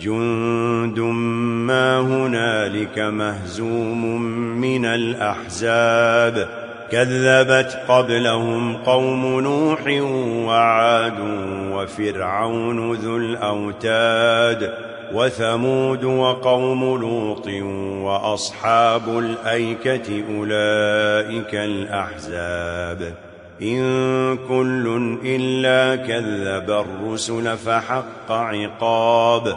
جند ما هنالك مهزوم من الأحزاب كذبت قبلهم قوم نوح وعاد وفرعون ذو الأوتاد وثمود وقوم لوط وأصحاب الأيكة أولئك الأحزاب إن كل إلا كذب الرسل فحق عقاب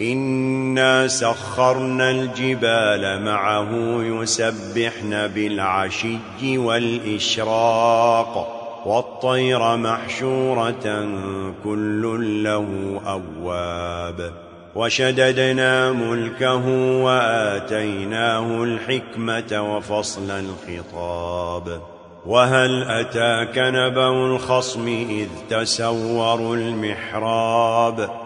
إنا سخرنا الجبال معه يسبحن بالعشي والإشراق والطير محشورة كل له أواب وشددنا ملكه وآتيناه الحكمة وفصل الخطاب وهل أتاك نبو الخصم إذ تسوروا المحراب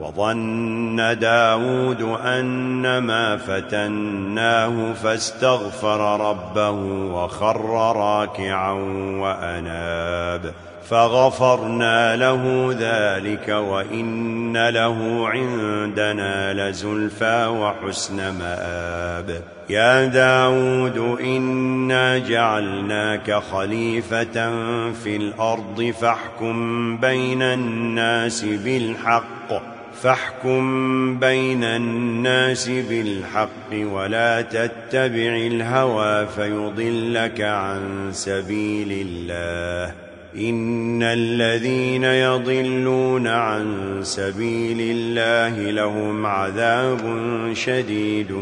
وظن دَاوُودُ أن ما فتناه فاستغفر ربه وخر راكعا وأناب فغفرنا له ذلك وإن له عندنا لزلفى وحسن مآب يا داود إنا جعلناك خليفة في الأرض فاحكم بين الناس بالحق فاحكم بين الناس بالحق ولا تتبع الهوى فيضلك عن سبيل الله إن الذين يضلون عن سبيل الله لهم عذاب شديد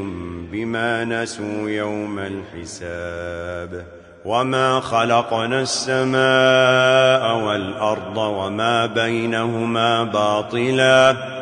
بما نسوا يوم الحساب وما خلقنا السماء والأرض وما بينهما باطلاً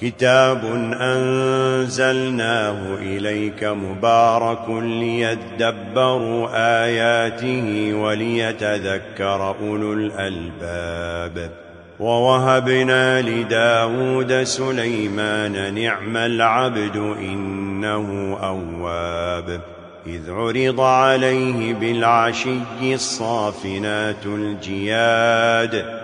كتاب أنزلناه إليك مبارك ليتدبروا آياته وليتذكر أولو الألباب ووهبنا لداود سليمان نعم العبد إنه أواب إذ عرض عليه بالعشي الصافنات الجياد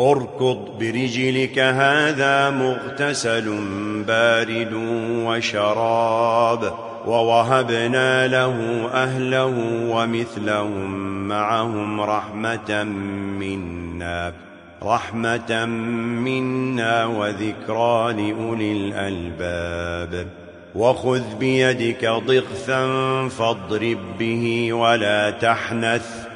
اركض برجلك هذا مغتسل بارد وشراب ووهبنا له أهله ومثلهم معهم رحمة منا رحمة منا وذكرى لأولي الألباب. وخذ بيدك ضغثا فاضرب به ولا تحنث.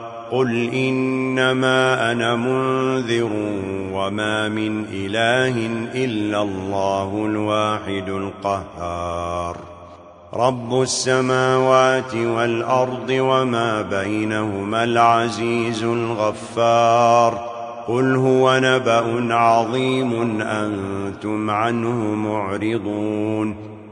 قل انما أنا منذر وما من اله الا الله الواحد القهار رب السماوات والارض وما بينهما العزيز الغفار قل هو نبأ عظيم أنتم عنه معرضون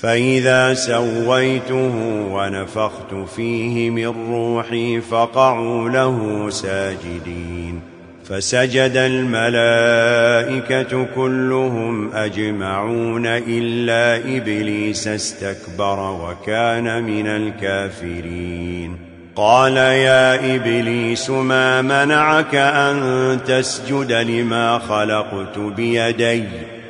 فَإِذَا سَوَّيْتُهُ وَنَفَخْتُ فِيهِ مِنْ رُوحِي فَقَعُوا لَهُ سَاجِدِينَ فَسَجَدَ الْمَلَائِكَةُ كُلُّهُمْ أَجْمَعُونَ إِلَّا إِبْلِيسَ اسْتَكْبَرَ وَكَانَ مِنَ الْكَافِرِينَ قَالَ يَا إِبْلِيسُ مَا مَنَعَكَ أَنْ تَسْجُدَ لِمَا خَلَقْتُ بِيَدَيَّ